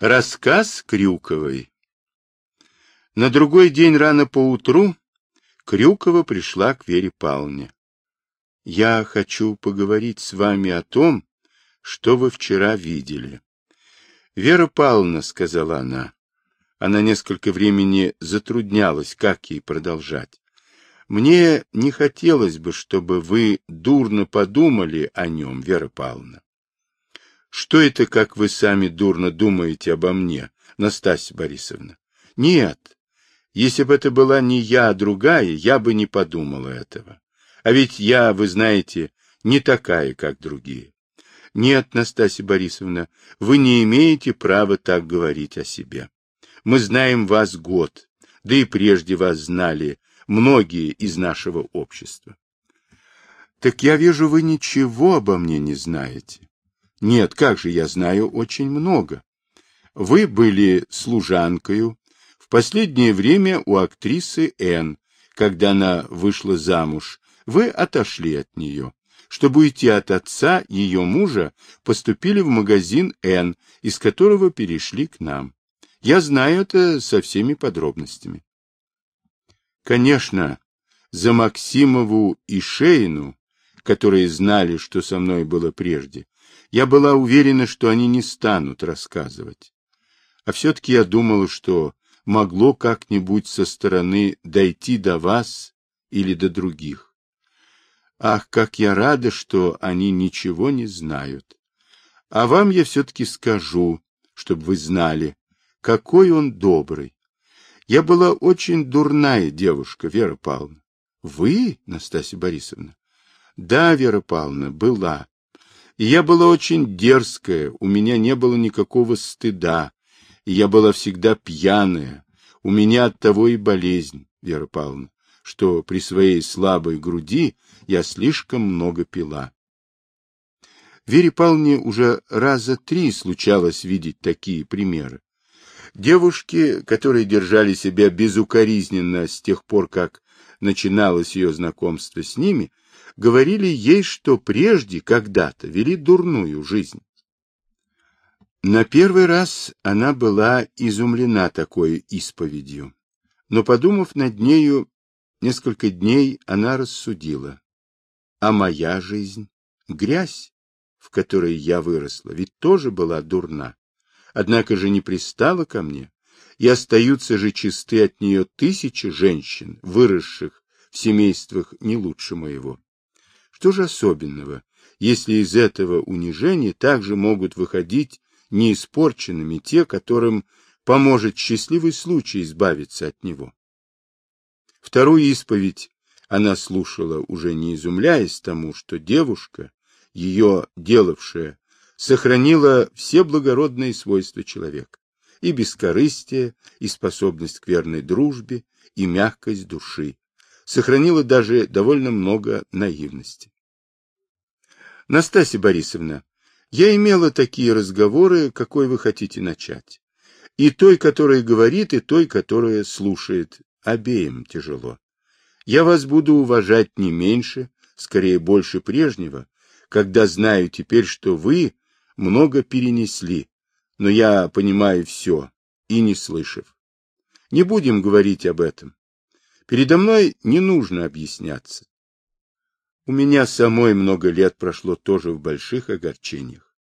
Рассказ Крюковой На другой день рано поутру Крюкова пришла к Вере Павловне. «Я хочу поговорить с вами о том, что вы вчера видели». «Вера Павловна», — сказала она, — она несколько времени затруднялась, как ей продолжать. «Мне не хотелось бы, чтобы вы дурно подумали о нем, Вера Павловна. Что это, как вы сами дурно думаете обо мне, Настасья Борисовна? Нет. Если бы это была не я, а другая, я бы не подумала этого. А ведь я, вы знаете, не такая, как другие. Нет, Настасья Борисовна, вы не имеете права так говорить о себе. Мы знаем вас год, да и прежде вас знали многие из нашего общества. Так я вижу, вы ничего обо мне не знаете. Нет, как же, я знаю очень много. Вы были служанкою в последнее время у актрисы Н. Когда она вышла замуж, вы отошли от нее. Чтобы уйти от отца ее мужа, поступили в магазин Н, из которого перешли к нам. Я знаю это со всеми подробностями. Конечно, за Максимову и Шейну, которые знали, что со мной было прежде, я была уверена, что они не станут рассказывать. А все-таки я думала, что могло как-нибудь со стороны дойти до вас или до других. Ах, как я рада, что они ничего не знают. А вам я все-таки скажу, чтобы вы знали, какой он добрый. Я была очень дурная девушка, Вера Павловна. Вы, Настасья Борисовна? Да, Вера Павловна, была. Я была очень дерзкая, у меня не было никакого стыда, я была всегда пьяная. У меня от того и болезнь, Вера Павловна, что при своей слабой груди я слишком много пила. Вере Павловне уже раза три случалось видеть такие примеры. Девушки, которые держали себя безукоризненно с тех пор, как начиналось ее знакомство с ними, говорили ей, что прежде, когда-то, вели дурную жизнь. На первый раз она была изумлена такой исповедью, но, подумав над нею несколько дней, она рассудила. А моя жизнь, грязь, в которой я выросла, ведь тоже была дурна, однако же не пристала ко мне, и остаются же чисты от нее тысячи женщин, выросших в семействах не лучше моего. Что же особенного, если из этого унижения также могут выходить неиспорченными те, которым поможет счастливый случай избавиться от него? Вторую исповедь она слушала, уже не изумляясь тому, что девушка, ее делавшая, сохранила все благородные свойства человека, и бескорыстие, и способность к верной дружбе, и мягкость души, сохранила даже довольно много наивности. Настасья Борисовна, я имела такие разговоры, какой вы хотите начать. И той, которая говорит, и той, которая слушает. Обеим тяжело. Я вас буду уважать не меньше, скорее больше прежнего, когда знаю теперь, что вы много перенесли, но я понимаю все, и не слышав. Не будем говорить об этом. Передо мной не нужно объясняться. У меня самой много лет прошло тоже в больших огорчениях.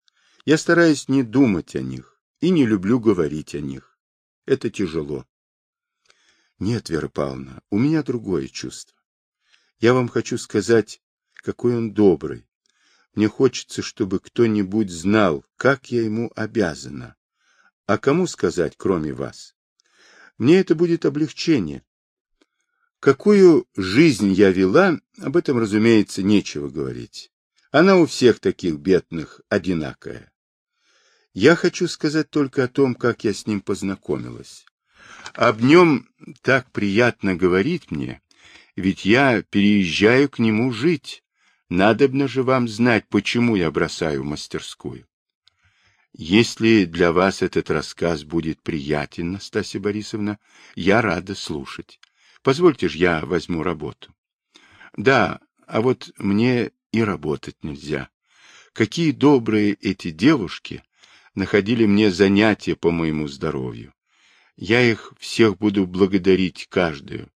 Я стараюсь не думать о них и не люблю говорить о них. Это тяжело. Нет, Вера Павловна, у меня другое чувство. Я вам хочу сказать, какой он добрый. Мне хочется, чтобы кто-нибудь знал, как я ему обязана. А кому сказать, кроме вас? Мне это будет облегчение. Какую жизнь я вела, об этом, разумеется, нечего говорить. Она у всех таких бедных одинакая. Я хочу сказать только о том, как я с ним познакомилась. Об нем так приятно говорить мне, ведь я переезжаю к нему жить. Надобно же вам знать, почему я бросаю мастерскую. Если для вас этот рассказ будет приятен, Настасья Борисовна, я рада слушать. Позвольте же я возьму работу. Да, а вот мне и работать нельзя. Какие добрые эти девушки, находили мне занятия по моему здоровью. Я их всех буду благодарить каждую.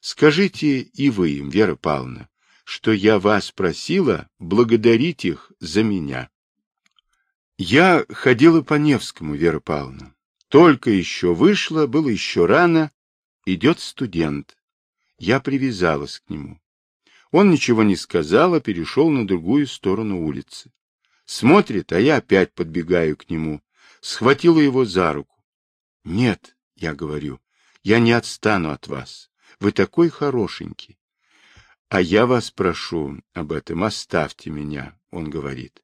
Скажите и вы им, Вера Павловна, что я вас просила благодарить их за меня. Я ходила по Невскому, Вера Павловна. Только еще вышла, было еще рано. Идет студент. Я привязалась к нему. Он ничего не сказал, а перешел на другую сторону улицы. Смотрит, а я опять подбегаю к нему. Схватила его за руку. Нет, я говорю, я не отстану от вас. Вы такой хорошенький. А я вас прошу об этом, оставьте меня, он говорит.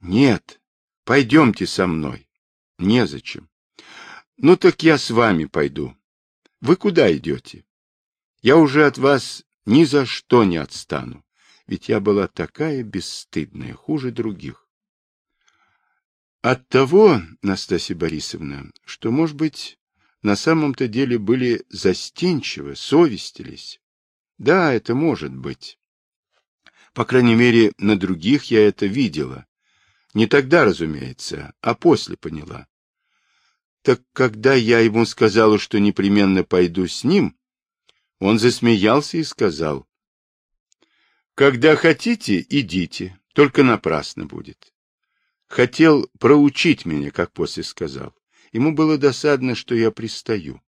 Нет, пойдемте со мной. Незачем. Ну так я с вами пойду. Вы куда идете? Я уже от вас ни за что не отстану, ведь я была такая бесстыдная, хуже других. От того, Настасья Борисовна, что, может быть, на самом-то деле были застенчивы, совестились. Да, это может быть. По крайней мере, на других я это видела. Не тогда, разумеется, а после поняла. Так когда я ему сказала, что непременно пойду с ним, он засмеялся и сказал, «Когда хотите, идите, только напрасно будет». Хотел проучить меня, как после сказал. Ему было досадно, что я пристаю.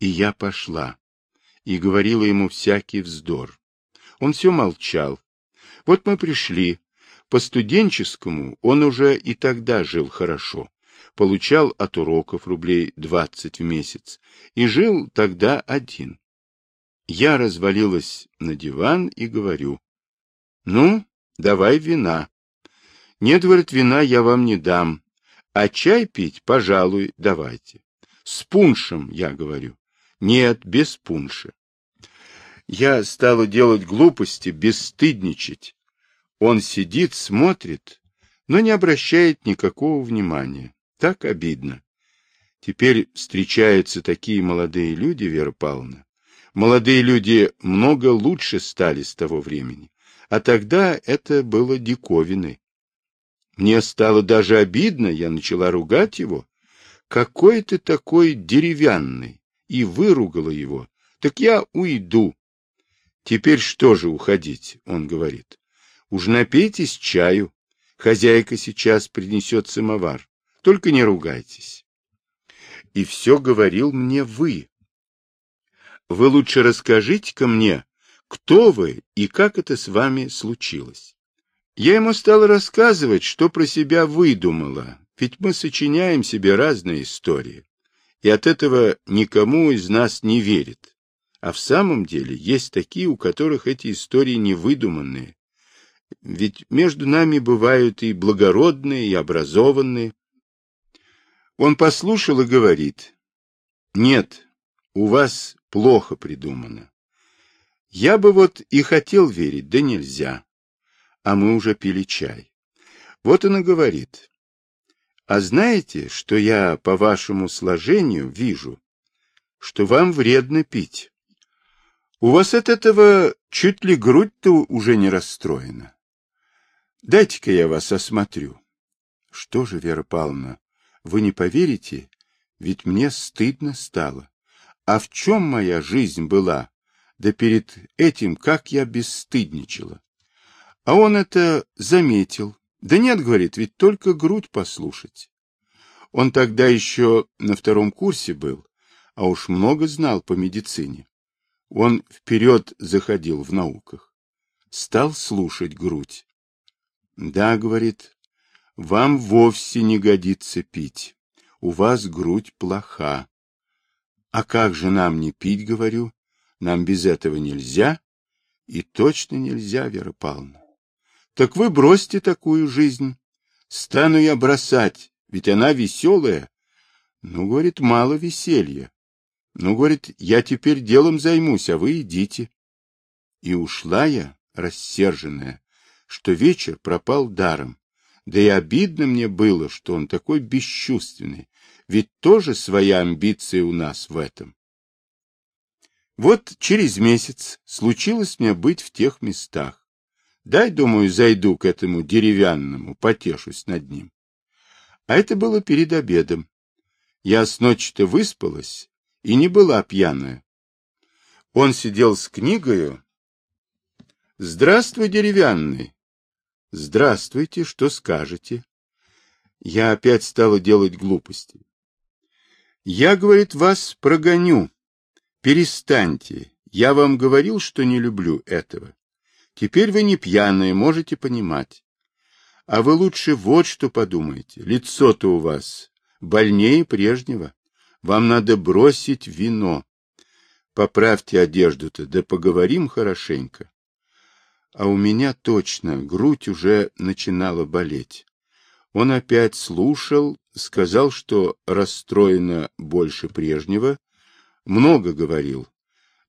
И я пошла, и говорила ему всякий вздор. Он все молчал. Вот мы пришли. По студенческому он уже и тогда жил хорошо. Получал от уроков рублей двадцать в месяц. И жил тогда один. Я развалилась на диван и говорю. Ну, давай вина. Нет, говорит, вина я вам не дам. А чай пить, пожалуй, давайте. С пуншем, я говорю. Нет, без пунша. Я стала делать глупости, бесстыдничать. Он сидит, смотрит, но не обращает никакого внимания. Так обидно. Теперь встречаются такие молодые люди, Вера Павловна. Молодые люди много лучше стали с того времени. А тогда это было диковиной. Мне стало даже обидно, я начала ругать его. Какой ты такой деревянный! И выругала его. Так я уйду. Теперь что же уходить, он говорит. Уж напейтесь чаю. Хозяйка сейчас принесет самовар. Только не ругайтесь. И все говорил мне вы. Вы лучше расскажите-ка мне, кто вы и как это с вами случилось. Я ему стал рассказывать, что про себя выдумала, ведь мы сочиняем себе разные истории, и от этого никому из нас не верит. А в самом деле есть такие, у которых эти истории не выдуманные. Ведь между нами бывают и благородные, и образованные. Он послушал и говорит, нет, у вас плохо придумано. Я бы вот и хотел верить, да нельзя а мы уже пили чай. Вот она говорит. А знаете, что я по вашему сложению вижу, что вам вредно пить? У вас от этого чуть ли грудь-то уже не расстроена. Дайте-ка я вас осмотрю. Что же, Вера Павловна, вы не поверите, ведь мне стыдно стало. А в чем моя жизнь была? Да перед этим, как я бесстыдничала. А он это заметил. Да нет, говорит, ведь только грудь послушать. Он тогда еще на втором курсе был, а уж много знал по медицине. Он вперед заходил в науках. Стал слушать грудь. Да, говорит, вам вовсе не годится пить. У вас грудь плоха. А как же нам не пить, говорю? Нам без этого нельзя. И точно нельзя, Вера Павловна. Так вы бросьте такую жизнь. Стану я бросать, ведь она веселая. Ну, говорит, мало веселья. Ну, говорит, я теперь делом займусь, а вы идите. И ушла я, рассерженная, что вечер пропал даром. Да и обидно мне было, что он такой бесчувственный, ведь тоже своя амбиция у нас в этом. Вот через месяц случилось мне быть в тех местах. Дай, думаю, зайду к этому деревянному, потешусь над ним. А это было перед обедом. Я с ночи-то выспалась и не была пьяная. Он сидел с книгою. «Здравствуй, деревянный!» «Здравствуйте, что скажете?» Я опять стала делать глупости. «Я, — говорит, — вас прогоню. Перестаньте. Я вам говорил, что не люблю этого. Теперь вы не пьяные, можете понимать. А вы лучше вот что подумайте. Лицо-то у вас больнее прежнего. Вам надо бросить вино. Поправьте одежду-то, да поговорим хорошенько. А у меня точно грудь уже начинала болеть. Он опять слушал, сказал, что расстроена больше прежнего, много говорил.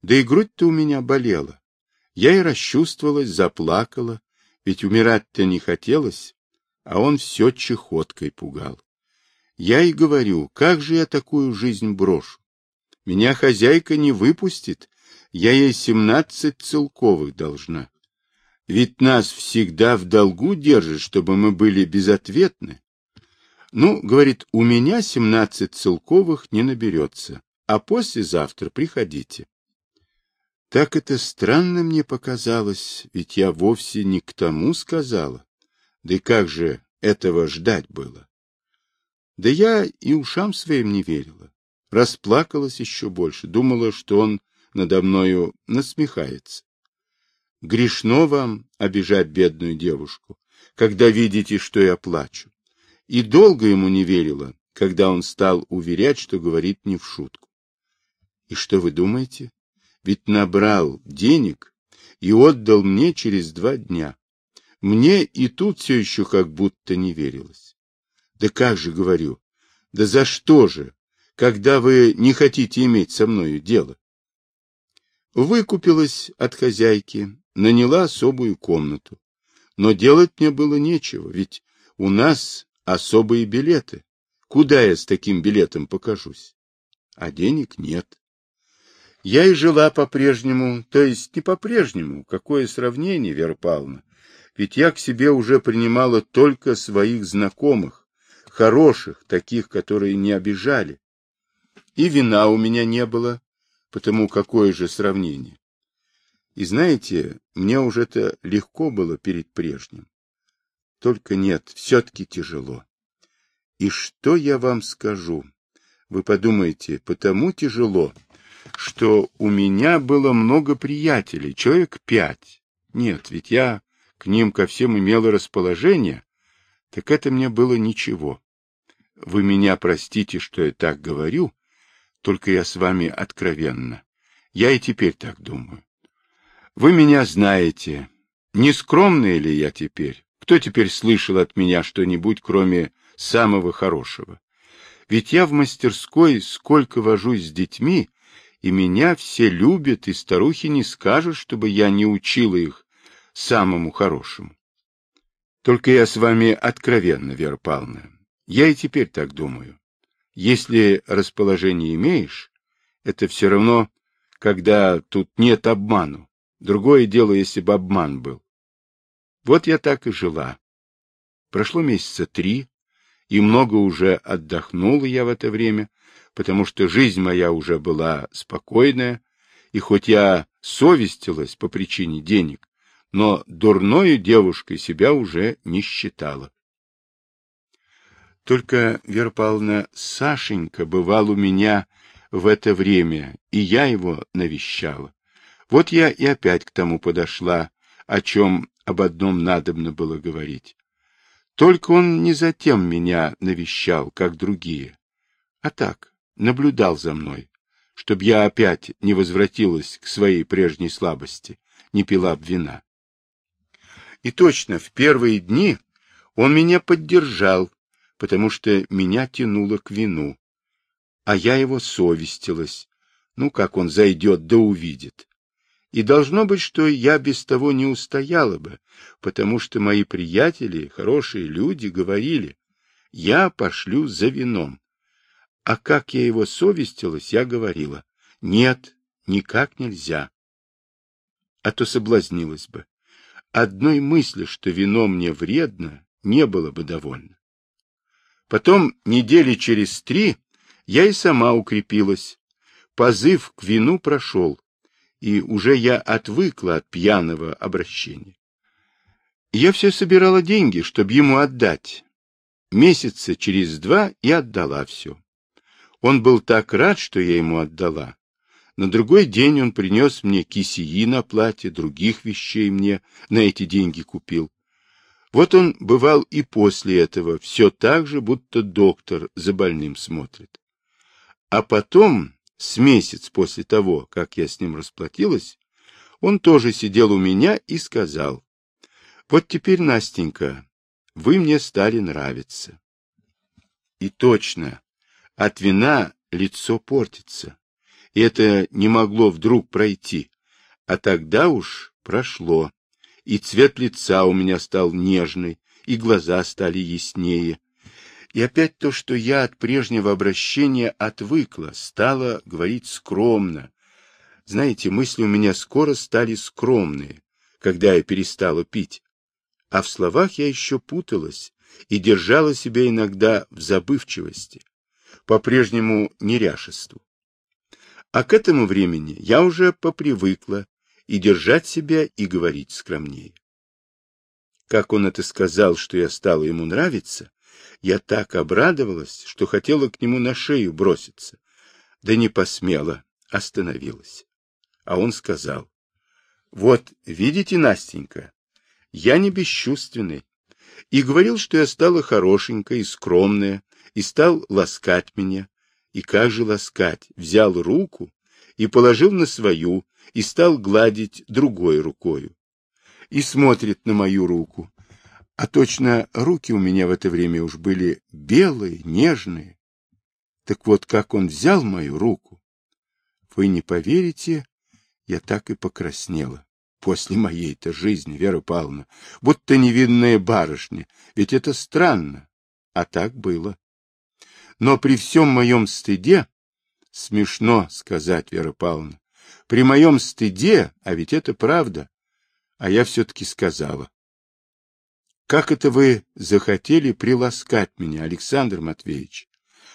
Да и грудь-то у меня болела. Я и расчувствовалась, заплакала, ведь умирать-то не хотелось, а он все чехоткой пугал. Я и говорю, как же я такую жизнь брошу? Меня хозяйка не выпустит, я ей семнадцать целковых должна. Ведь нас всегда в долгу держит, чтобы мы были безответны. Ну, говорит, у меня семнадцать целковых не наберется, а послезавтра приходите. Так это странно мне показалось, ведь я вовсе не к тому сказала. Да и как же этого ждать было? Да я и ушам своим не верила. Расплакалась еще больше, думала, что он надо мною насмехается. Грешно вам обижать бедную девушку, когда видите, что я плачу. И долго ему не верила, когда он стал уверять, что говорит не в шутку. И что вы думаете? Ведь набрал денег и отдал мне через два дня. Мне и тут все еще как будто не верилось. Да как же, говорю, да за что же, когда вы не хотите иметь со мною дело? Выкупилась от хозяйки, наняла особую комнату. Но делать мне было нечего, ведь у нас особые билеты. Куда я с таким билетом покажусь? А денег нет. Я и жила по-прежнему, то есть не по-прежнему, какое сравнение, Вера Павловна, ведь я к себе уже принимала только своих знакомых, хороших, таких, которые не обижали. И вина у меня не было, потому какое же сравнение. И знаете, мне уже это легко было перед прежним. Только нет, все-таки тяжело. И что я вам скажу? Вы подумаете, потому тяжело, что у меня было много приятелей, человек пять. Нет, ведь я к ним ко всем имела расположение, так это мне было ничего. Вы меня простите, что я так говорю, только я с вами откровенно. Я и теперь так думаю. Вы меня знаете. Не скромный ли я теперь? Кто теперь слышал от меня что-нибудь, кроме самого хорошего? Ведь я в мастерской сколько вожусь с детьми, и меня все любят, и старухи не скажут, чтобы я не учила их самому хорошему. Только я с вами откровенно, Вера Павловна. Я и теперь так думаю. Если расположение имеешь, это все равно, когда тут нет обману. Другое дело, если бы обман был. Вот я так и жила. Прошло месяца три, и много уже отдохнула я в это время, потому что жизнь моя уже была спокойная, и хоть я совестилась по причине денег, но дурною девушкой себя уже не считала. Только, Вера Павловна, Сашенька бывал у меня в это время, и я его навещала. Вот я и опять к тому подошла, о чем об одном надобно было говорить. Только он не затем меня навещал, как другие, а так, наблюдал за мной, чтоб я опять не возвратилась к своей прежней слабости, не пила б вина. И точно, в первые дни он меня поддержал, потому что меня тянуло к вину, а я его совестилась, ну, как он зайдет да увидит. И должно быть, что я без того не устояла бы, потому что мои приятели, хорошие люди, говорили, я пошлю за вином. А как я его совестилась, я говорила, нет, никак нельзя. А то соблазнилась бы. Одной мысли, что вино мне вредно, не было бы довольно. Потом, недели через три, я и сама укрепилась. Позыв к вину прошел, и уже я отвыкла от пьяного обращения. Я все собирала деньги, чтобы ему отдать. Месяца через два и отдала все. Он был так рад, что я ему отдала. На другой день он принес мне кисеи на платье, других вещей мне на эти деньги купил. Вот он бывал и после этого, все так же, будто доктор за больным смотрит. А потом, с месяц после того, как я с ним расплатилась, он тоже сидел у меня и сказал, «Вот теперь, Настенька, вы мне стали нравиться». И точно, от вина лицо портится, и это не могло вдруг пройти, а тогда уж прошло, и цвет лица у меня стал нежный, и глаза стали яснее, и опять то, что я от прежнего обращения отвыкла, стала говорить скромно. Знаете, мысли у меня скоро стали скромные, когда я перестала пить. А в словах я еще путалась и держала себя иногда в забывчивости, по-прежнему неряшеству. А к этому времени я уже попривыкла и держать себя, и говорить скромнее. Как он это сказал, что я стала ему нравиться, я так обрадовалась, что хотела к нему на шею броситься. Да не посмела, остановилась. А он сказал, вот, видите, Настенька, я не бесчувственный. И говорил, что я стала хорошенькая и скромная, и стал ласкать меня. И как же ласкать? Взял руку и положил на свою, и стал гладить другой рукою. И смотрит на мою руку, а точно руки у меня в это время уж были белые, нежные. Так вот, как он взял мою руку, вы не поверите, я так и покраснела. После моей-то жизни, Вера Павловна, будто невинная барышня, ведь это странно, а так было. Но при всем моем стыде, смешно сказать, Вера Павловна, при моем стыде, а ведь это правда, а я все-таки сказала. Как это вы захотели приласкать меня, Александр Матвеевич?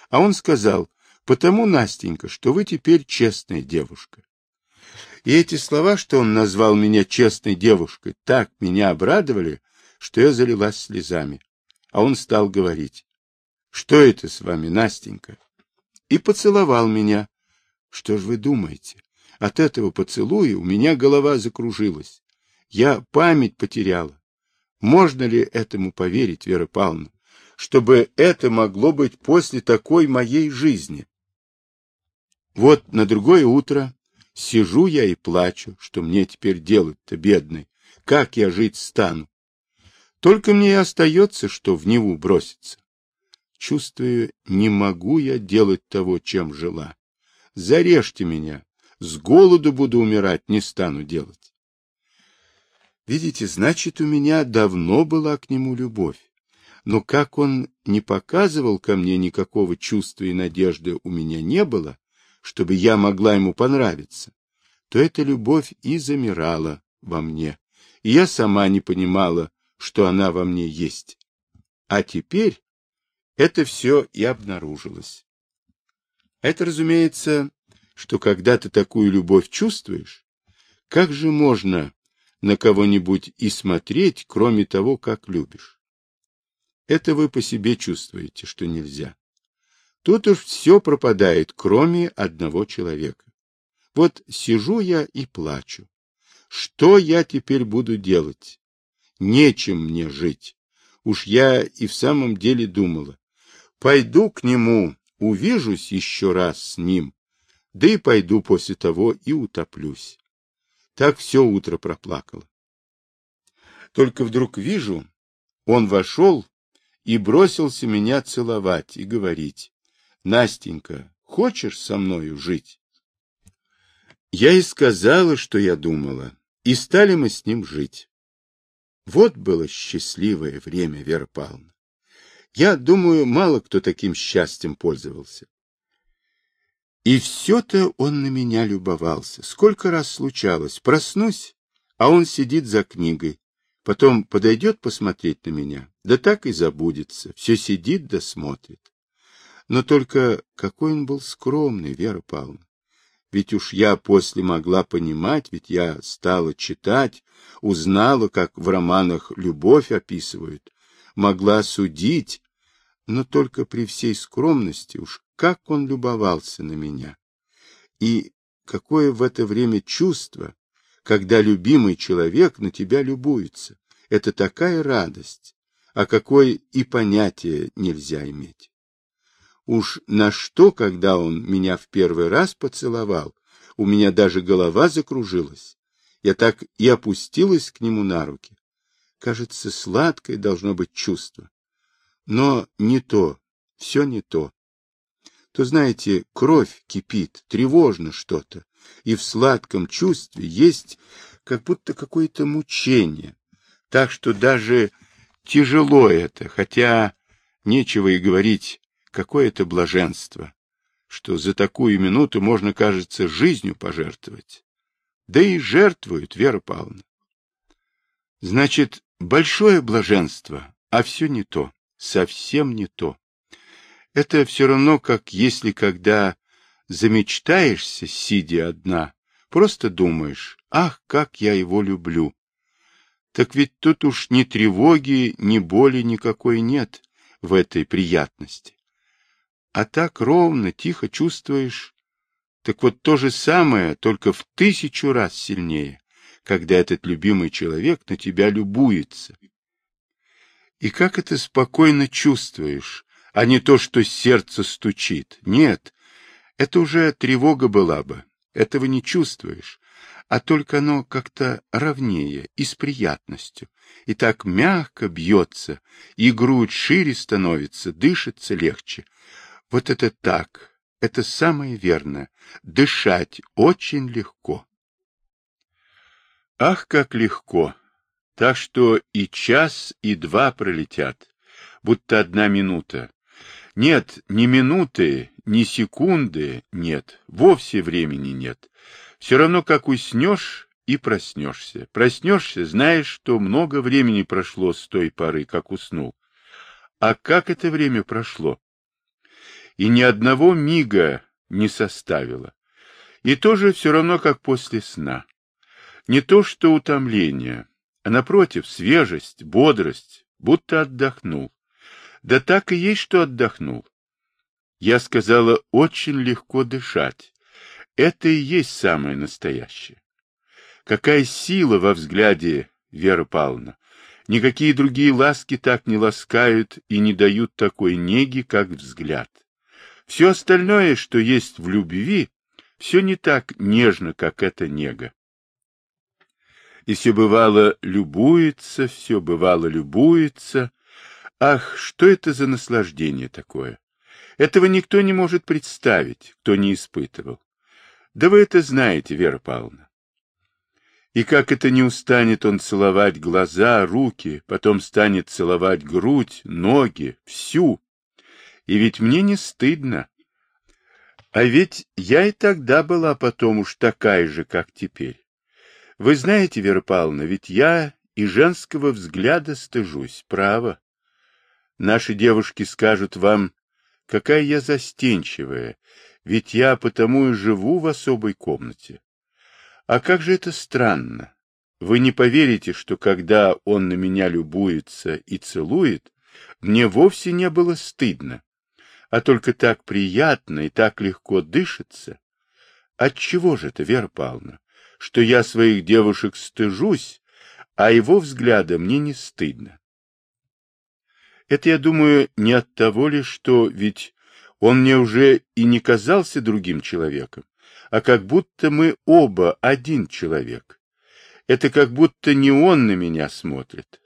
А он сказал, потому, Настенька, что вы теперь честная девушка. И эти слова, что он назвал меня честной девушкой, так меня обрадовали, что я залилась слезами. А он стал говорить, что это с вами, Настенька? И поцеловал меня. Что ж вы думаете? От этого поцелуя у меня голова закружилась. Я память потеряла. Можно ли этому поверить, Вера Павловна, чтобы это могло быть после такой моей жизни? Вот на другое утро сижу я и плачу, что мне теперь делать-то, бедный, как я жить стану. Только мне и остается, что в Неву броситься. Чувствую, не могу я делать того, чем жила. Зарежьте меня, с голоду буду умирать, не стану делать. Видите, значит, у меня давно была к нему любовь. Но как он не показывал ко мне никакого чувства и надежды у меня не было, чтобы я могла ему понравиться, то эта любовь и замирала во мне, и я сама не понимала, что она во мне есть. А теперь это все и обнаружилось. Это, разумеется, что когда ты такую любовь чувствуешь, как же можно на кого-нибудь и смотреть, кроме того, как любишь. Это вы по себе чувствуете, что нельзя. Тут уж все пропадает, кроме одного человека. Вот сижу я и плачу. Что я теперь буду делать? Нечем мне жить. Уж я и в самом деле думала. Пойду к нему, увижусь еще раз с ним, да и пойду после того и утоплюсь. Так все утро проплакала. Только вдруг вижу, он вошел и бросился меня целовать и говорить, «Настенька, хочешь со мною жить?» Я и сказала, что я думала, и стали мы с ним жить. Вот было счастливое время, Вера Павловна. Я думаю, мало кто таким счастьем пользовался. И все-то он на меня любовался. Сколько раз случалось, проснусь, а он сидит за книгой, потом подойдет посмотреть на меня да так и забудется, все сидит да смотрит. Но только какой он был скромный, Вера Павловна. Ведь уж я после могла понимать, ведь я стала читать, узнала, как в романах любовь описывают, могла судить, но только при всей скромности уж как он любовался на меня. И какое в это время чувство, когда любимый человек на тебя любуется. Это такая радость, о какой и понятия нельзя иметь. Уж на что, когда он меня в первый раз поцеловал, у меня даже голова закружилась. Я так и опустилась к нему на руки. Кажется, сладкое должно быть чувство. Но не то, все не то. То, знаете, кровь кипит, тревожно что-то, и в сладком чувстве есть как будто какое-то мучение. Так что даже тяжело это, хотя нечего и говорить, какое это блаженство, что за такую минуту можно, кажется, жизнью пожертвовать. Да и жертвуют, Вера Павловна. Значит, большое блаженство, а все не то, совсем не то. Это все равно, как если когда замечтаешься, сидя одна, просто думаешь, ах, как я его люблю. Так ведь тут уж ни тревоги, ни боли никакой нет в этой приятности. А так ровно, тихо чувствуешь. Так вот то же самое, только в тысячу раз сильнее, когда этот любимый человек на тебя любуется. И как это спокойно чувствуешь, а не то, что сердце стучит. Нет, это уже тревога была бы, этого не чувствуешь, а только оно как-то ровнее и с приятностью, и так мягко бьется, и грудь шире становится, дышится легче. Вот это так, это самое верное, дышать очень легко. Ах, как легко! Так что и час, и два пролетят, будто одна минута. Нет, ни минуты, ни секунды нет, вовсе времени нет. Все равно, как уснешь и проснешься. Проснешься, знаешь, что много времени прошло с той поры, как уснул. А как это время прошло? И ни одного мига не составило. И тоже все равно, как после сна. Не то что утомление, а напротив, свежесть, бодрость, будто отдохнул. Да так и есть, что отдохнул. Я сказала, очень легко дышать. Это и есть самое настоящее. Какая сила во взгляде, Вера Павловна! Никакие другие ласки так не ласкают и не дают такой неги, как взгляд. Все остальное, что есть в любви, все не так нежно, как эта нега. И все бывало любуется, все бывало любуется. Ах, что это за наслаждение такое! Этого никто не может представить, кто не испытывал. Да вы это знаете, Вера Павловна. И как это не устанет он целовать глаза, руки, потом станет целовать грудь, ноги, всю. И ведь мне не стыдно. А ведь я и тогда была потом уж такая же, как теперь. Вы знаете, Вера Павловна, ведь я и женского взгляда стыжусь, право. Наши девушки скажут вам, какая я застенчивая, ведь я потому и живу в особой комнате. А как же это странно. Вы не поверите, что когда он на меня любуется и целует, мне вовсе не было стыдно, а только так приятно и так легко дышится. Отчего же это, Вера Павловна, что я своих девушек стыжусь, а его взгляда мне не стыдно? Это, я думаю, не от того ли, что ведь он мне уже и не казался другим человеком, а как будто мы оба один человек. Это как будто не он на меня смотрит,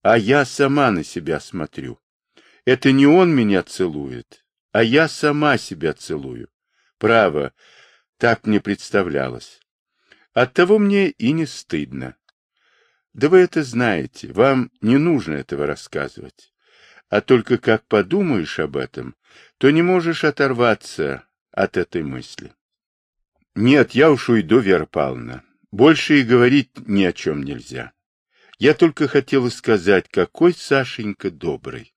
а я сама на себя смотрю. Это не он меня целует, а я сама себя целую. Право, так мне представлялось. Оттого мне и не стыдно. Да вы это знаете, вам не нужно этого рассказывать. А только как подумаешь об этом, то не можешь оторваться от этой мысли. Нет, я уж уйду, Вера Павловна. Больше и говорить ни о чем нельзя. Я только хотела сказать, какой Сашенька добрый.